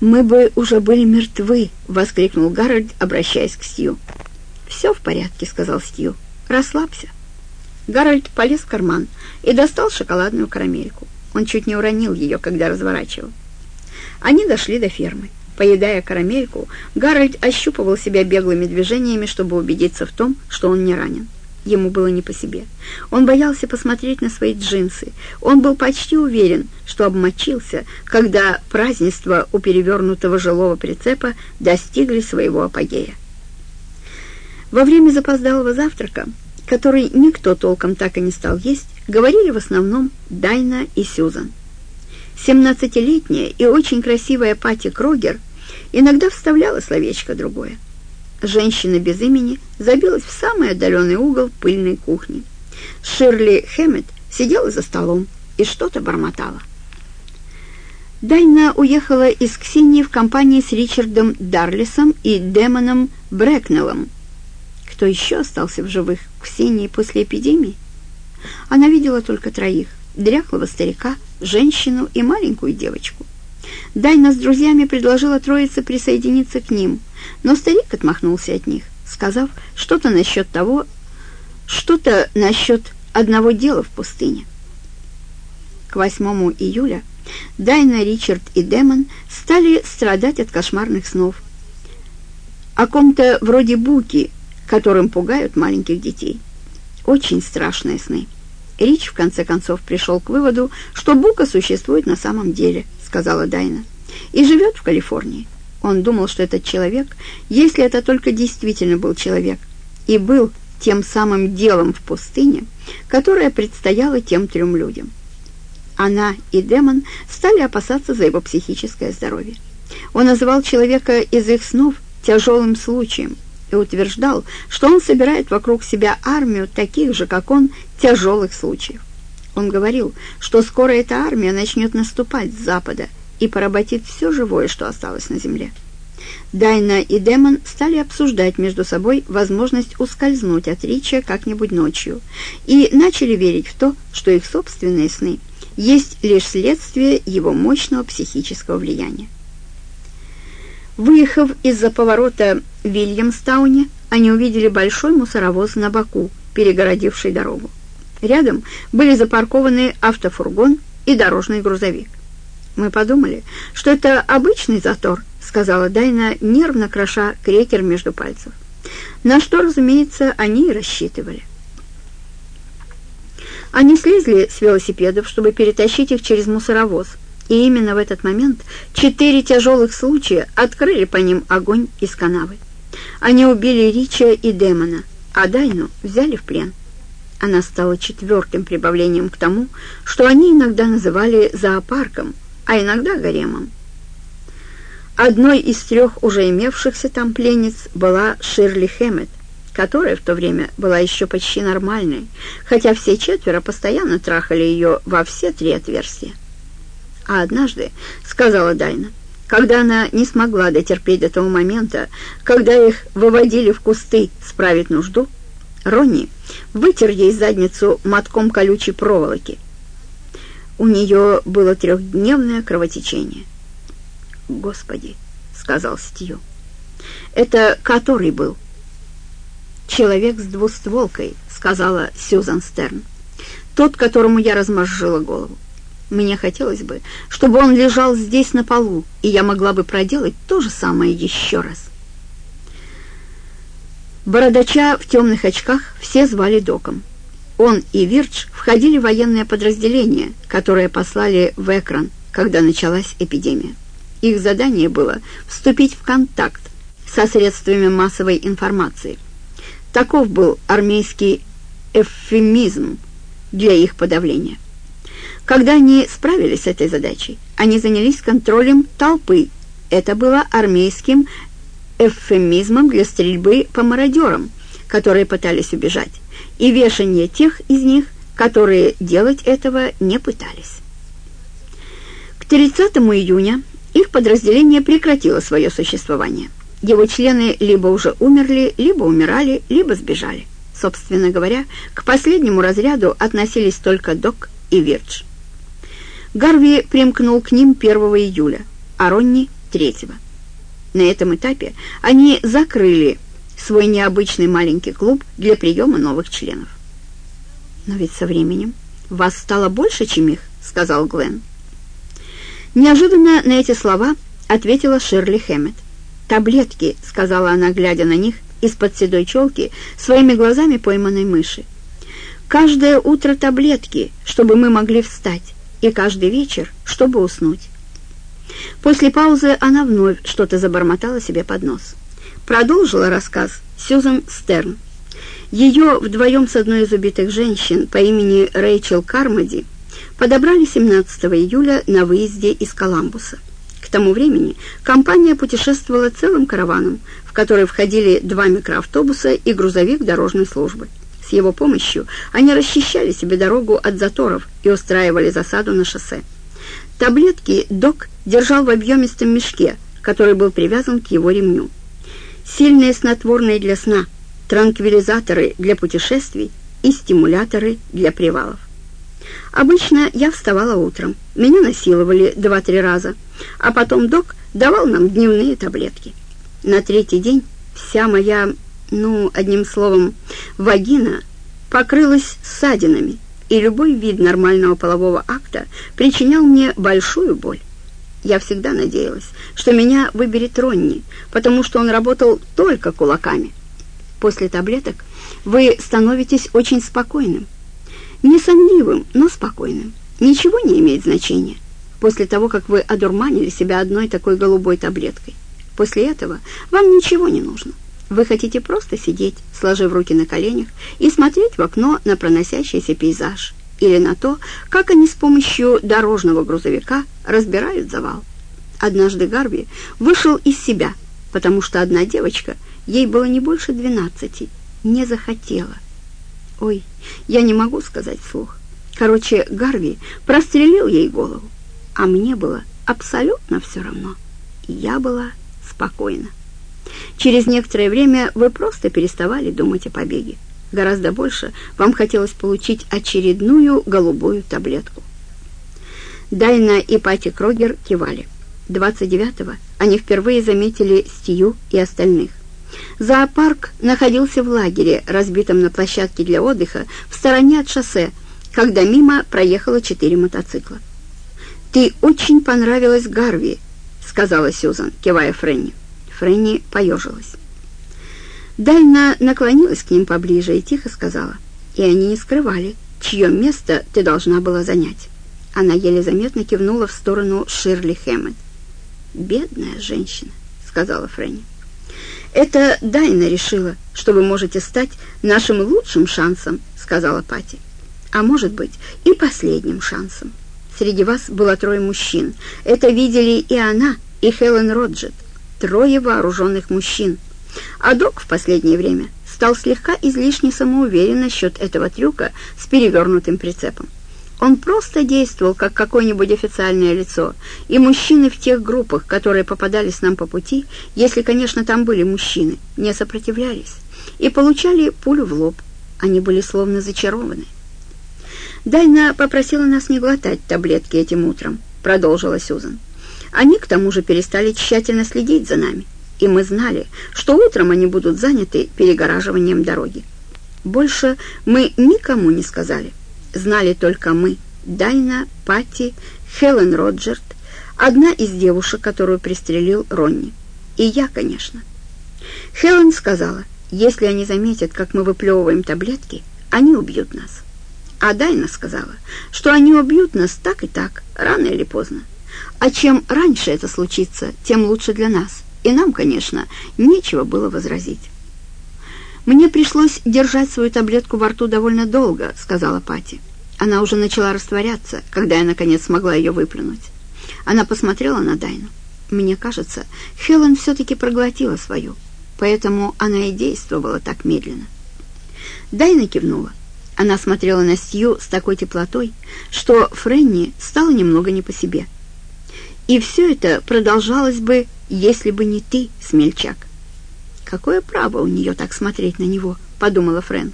«Мы бы уже были мертвы!» — воскликнул Гарольд, обращаясь к Стью. «Все в порядке», — сказал Стью. «Расслабься». Гарольд полез в карман и достал шоколадную карамельку. Он чуть не уронил ее, когда разворачивал. Они дошли до фермы. Поедая карамельку, Гарольд ощупывал себя беглыми движениями, чтобы убедиться в том, что он не ранен. Ему было не по себе. Он боялся посмотреть на свои джинсы. Он был почти уверен, что обмочился, когда празднества у перевернутого жилого прицепа достигли своего апогея. Во время запоздалого завтрака, который никто толком так и не стал есть, говорили в основном Дайна и Сьюзан. Семнадцатилетняя и очень красивая Пати Крогер иногда вставляла словечко другое. Женщина без имени забилась в самый отдаленный угол пыльной кухни. Ширли Хэммет сидела за столом и что-то бормотала. Дайна уехала из Ксении в компании с Ричардом Дарлисом и Демоном Брэкнеллом. Кто еще остался в живых в Ксении после эпидемии? Она видела только троих — дряхлого старика, женщину и маленькую девочку. Дайна с друзьями предложила троице присоединиться к ним, но старик отмахнулся от них, сказав что-то насчет того, что-то насчет одного дела в пустыне. К 8 июля Дайна, Ричард и Демон стали страдать от кошмарных снов. О ком-то вроде Буки, которым пугают маленьких детей. Очень страшные сны. Рич, в конце концов, пришел к выводу, что Бука существует на самом деле – сказала Дайна, и живет в Калифорнии. Он думал, что этот человек, если это только действительно был человек, и был тем самым делом в пустыне, которое предстояло тем трем людям. Она и Демон стали опасаться за его психическое здоровье. Он называл человека из их снов тяжелым случаем и утверждал, что он собирает вокруг себя армию таких же, как он, тяжелых случаев. Он говорил, что скоро эта армия начнет наступать с запада и поработит все живое, что осталось на земле. Дайна и Демон стали обсуждать между собой возможность ускользнуть от Рича как-нибудь ночью и начали верить в то, что их собственные сны есть лишь следствие его мощного психического влияния. Выехав из-за поворота в Вильямстауне, они увидели большой мусоровоз на боку, перегородивший дорогу. Рядом были запаркованы автофургон и дорожный грузовик. «Мы подумали, что это обычный затор», — сказала Дайна, нервно кроша крекер между пальцев. На что, разумеется, они и рассчитывали. Они слезли с велосипедов, чтобы перетащить их через мусоровоз, и именно в этот момент четыре тяжелых случая открыли по ним огонь из канавы. Они убили Рича и Демона, а Дайну взяли в плен. Она стала четвертым прибавлением к тому, что они иногда называли зоопарком, а иногда гаремом. Одной из трех уже имевшихся там пленниц была Ширли Хэммет, которая в то время была еще почти нормальной, хотя все четверо постоянно трахали ее во все три отверстия. А однажды, сказала Дайна, когда она не смогла дотерпеть до того момента, когда их выводили в кусты справить нужду, Ронни вытер ей задницу мотком колючей проволоки. У нее было трехдневное кровотечение. «Господи!» — сказал Стью. «Это который был?» «Человек с двустволкой», — сказала Сьюзан Стерн. «Тот, которому я размозжила голову. Мне хотелось бы, чтобы он лежал здесь на полу, и я могла бы проделать то же самое еще раз». Бородача в темных очках все звали Доком. Он и Вирдж входили в военное подразделение, которое послали в Экран, когда началась эпидемия. Их задание было вступить в контакт со средствами массовой информации. Таков был армейский эвфемизм для их подавления. Когда они справились с этой задачей, они занялись контролем толпы. Это было армейским эвфемизмом для стрельбы по мародерам, которые пытались убежать, и вешание тех из них, которые делать этого не пытались. К 30 июня их подразделение прекратило свое существование. Его члены либо уже умерли, либо умирали, либо сбежали. Собственно говоря, к последнему разряду относились только Док и Вирдж. Гарви примкнул к ним 1 июля, а Ронни третьего. На этом этапе они закрыли свой необычный маленький клуб для приема новых членов. «Но ведь со временем вас стало больше, чем их», — сказал Глен. Неожиданно на эти слова ответила Ширли Хэммет. «Таблетки», — сказала она, глядя на них из-под седой челки своими глазами пойманной мыши. «Каждое утро таблетки, чтобы мы могли встать, и каждый вечер, чтобы уснуть». После паузы она вновь что-то забормотала себе под нос. Продолжила рассказ Сьюзан Стерн. Ее вдвоем с одной из убитых женщин по имени Рэйчел Кармоди подобрали 17 июля на выезде из Коламбуса. К тому времени компания путешествовала целым караваном, в который входили два микроавтобуса и грузовик дорожной службы. С его помощью они расчищали себе дорогу от заторов и устраивали засаду на шоссе. Таблетки док держал в объемистом мешке, который был привязан к его ремню. Сильные снотворные для сна – транквилизаторы для путешествий и стимуляторы для привалов. Обычно я вставала утром, меня насиловали два-три раза, а потом док давал нам дневные таблетки. На третий день вся моя, ну, одним словом, вагина покрылась ссадинами, и любой вид нормального полового акта причинял мне большую боль. Я всегда надеялась, что меня выберет Ронни, потому что он работал только кулаками. После таблеток вы становитесь очень спокойным. Не сонливым, но спокойным. Ничего не имеет значения. После того, как вы одурманили себя одной такой голубой таблеткой. После этого вам ничего не нужно. Вы хотите просто сидеть, сложив руки на коленях, и смотреть в окно на проносящийся пейзаж или на то, как они с помощью дорожного грузовика разбирают завал. Однажды Гарви вышел из себя, потому что одна девочка – Ей было не больше двенадцати. Не захотела. Ой, я не могу сказать вслух. Короче, Гарви прострелил ей голову, а мне было абсолютно все равно. я была спокойна. Через некоторое время вы просто переставали думать о побеге. Гораздо больше вам хотелось получить очередную голубую таблетку. Дайна и Пати Крогер кивали. 29-го они впервые заметили Стию и остальных. Зоопарк находился в лагере, разбитом на площадке для отдыха в стороне от шоссе, когда мимо проехало четыре мотоцикла. «Ты очень понравилась Гарви», — сказала Сьюзан, кивая Фрэнни. Фрэнни поежилась. Дайна наклонилась к ним поближе и тихо сказала, и они не скрывали, чье место ты должна была занять. Она еле заметно кивнула в сторону Ширли Хэммет. «Бедная женщина», — сказала Фрэнни. «Это Дайна решила, что вы можете стать нашим лучшим шансом», — сказала Пати. «А может быть, и последним шансом. Среди вас было трое мужчин. Это видели и она, и Хелен Роджет. Трое вооруженных мужчин. А док в последнее время стал слегка излишне самоуверен насчет этого трюка с перевернутым прицепом. Он просто действовал как какое-нибудь официальное лицо, и мужчины в тех группах, которые попадались нам по пути, если, конечно, там были мужчины, не сопротивлялись и получали пулю в лоб. Они были словно зачарованы. «Дайна попросила нас не глотать таблетки этим утром», — продолжила Сюзан. «Они, к тому же, перестали тщательно следить за нами, и мы знали, что утром они будут заняты перегораживанием дороги. Больше мы никому не сказали» знали только мы, Дайна, Патти, Хелен Роджерт, одна из девушек, которую пристрелил Ронни. И я, конечно. Хелен сказала, если они заметят, как мы выплевываем таблетки, они убьют нас. А Дайна сказала, что они убьют нас так и так, рано или поздно. А чем раньше это случится, тем лучше для нас. И нам, конечно, нечего было возразить. «Мне пришлось держать свою таблетку во рту довольно долго», — сказала Пати. Она уже начала растворяться, когда я, наконец, смогла ее выплюнуть. Она посмотрела на Дайну. Мне кажется, Хелен все-таки проглотила свою, поэтому она и действовала так медленно. Дайна кивнула. Она смотрела на Сью с такой теплотой, что Фрэнни стало немного не по себе. И все это продолжалось бы, если бы не ты, смельчак. «Какое право у нее так смотреть на него?» — подумала Фрэн.